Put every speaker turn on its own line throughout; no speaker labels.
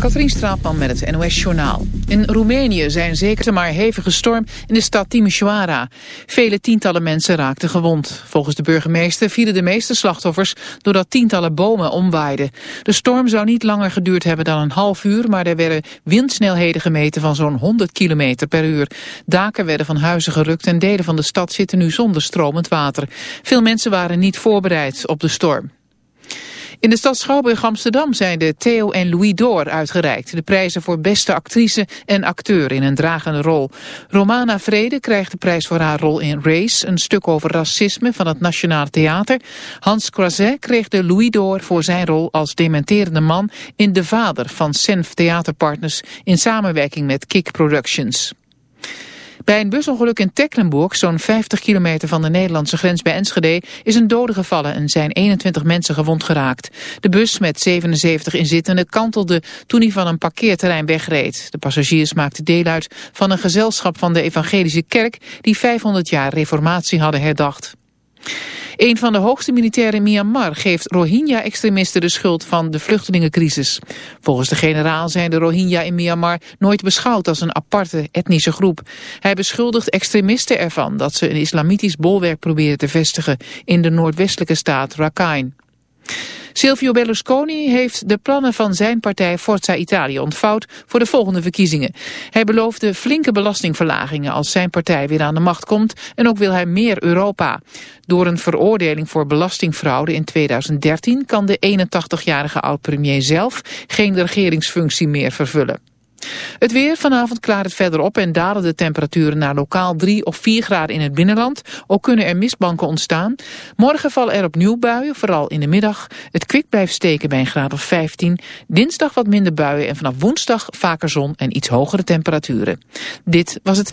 Katrien Straatman met het NOS-journaal. In Roemenië zijn zeker maar hevige storm in de stad Timișoara. Vele tientallen mensen raakten gewond. Volgens de burgemeester vielen de meeste slachtoffers doordat tientallen bomen omwaaiden. De storm zou niet langer geduurd hebben dan een half uur, maar er werden windsnelheden gemeten van zo'n 100 km per uur. Daken werden van huizen gerukt en delen van de stad zitten nu zonder stromend water. Veel mensen waren niet voorbereid op de storm. In de stad Schouwburg Amsterdam zijn de Theo en Louis Door uitgereikt. De prijzen voor beste actrice en acteur in een dragende rol. Romana Vrede krijgt de prijs voor haar rol in Race, een stuk over racisme van het Nationale Theater. Hans Croiset kreeg de Louis Door voor zijn rol als dementerende man in De Vader van Senf Theaterpartners in samenwerking met Kik Productions. Bij een busongeluk in Tecklenburg, zo'n 50 kilometer van de Nederlandse grens bij Enschede, is een dode gevallen en zijn 21 mensen gewond geraakt. De bus met 77 inzittenden kantelde toen hij van een parkeerterrein wegreed. De passagiers maakten deel uit van een gezelschap van de evangelische kerk die 500 jaar reformatie hadden herdacht. Een van de hoogste militairen in Myanmar geeft Rohingya-extremisten de schuld van de vluchtelingencrisis. Volgens de generaal zijn de Rohingya in Myanmar nooit beschouwd als een aparte etnische groep. Hij beschuldigt extremisten ervan dat ze een islamitisch bolwerk proberen te vestigen in de noordwestelijke staat Rakhine. Silvio Berlusconi heeft de plannen van zijn partij Forza Italia ontvouwd voor de volgende verkiezingen. Hij beloofde flinke belastingverlagingen als zijn partij weer aan de macht komt en ook wil hij meer Europa. Door een veroordeling voor belastingfraude in 2013 kan de 81-jarige oud-premier zelf geen regeringsfunctie meer vervullen. Het weer, vanavond klaart het verder op en dalen de temperaturen naar lokaal 3 of 4 graden in het binnenland. Ook kunnen er mistbanken ontstaan. Morgen vallen er opnieuw buien, vooral in de middag. Het kwik blijft steken bij een graad of 15. Dinsdag wat minder buien en vanaf woensdag vaker zon en iets hogere temperaturen. Dit was het...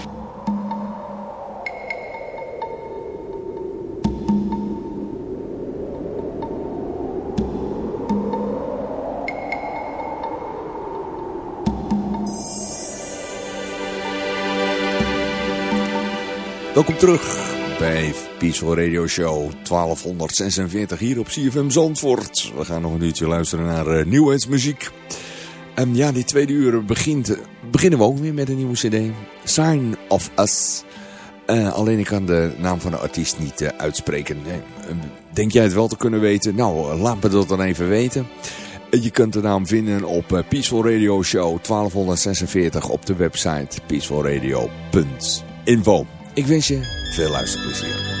Welkom terug bij Peaceful Radio Show 1246 hier op CFM Zandvoort. We gaan nog een uurtje luisteren naar uh, nieuwheidsmuziek. En ja, die tweede uur begint, beginnen we ook weer met een nieuwe cd. Sign of Us. Uh, alleen ik kan de naam van de artiest niet uh, uitspreken. denk jij het wel te kunnen weten? Nou, laat me dat dan even weten. Je kunt de naam vinden op Peaceful Radio Show 1246 op de website peacefulradio.info. Ik wens je veel luisterplezier.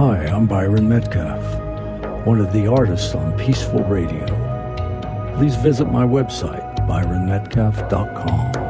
Hi, I'm Byron Metcalf, one of the artists on Peaceful Radio. Please visit my website, byronmetcalf.com.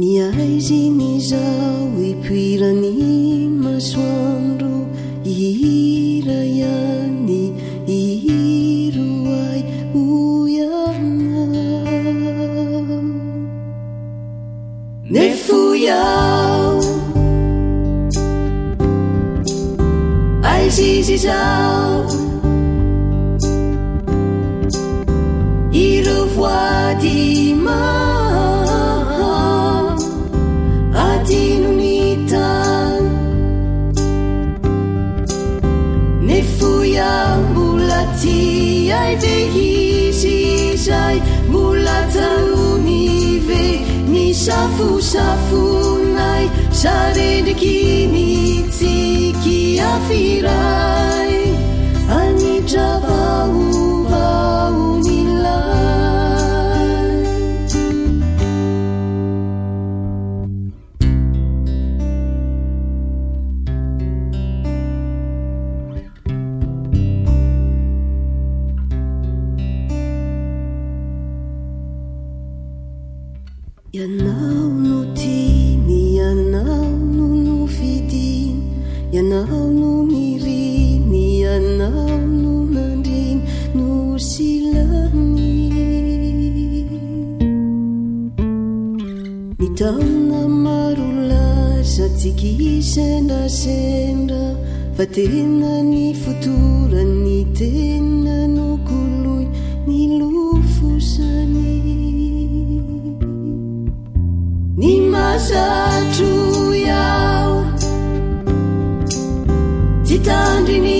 ny aiziniizao ipoirany masoandro ihira iany iroai oianao nefoiao aizizy zao fusafunai sarendrikini tsikiafirai anitrabau drana maro laza tsika isendrasendra fa tena ny fotora ny tena nokoloy ny lofosany. Ny masatro iao tsy
tandriny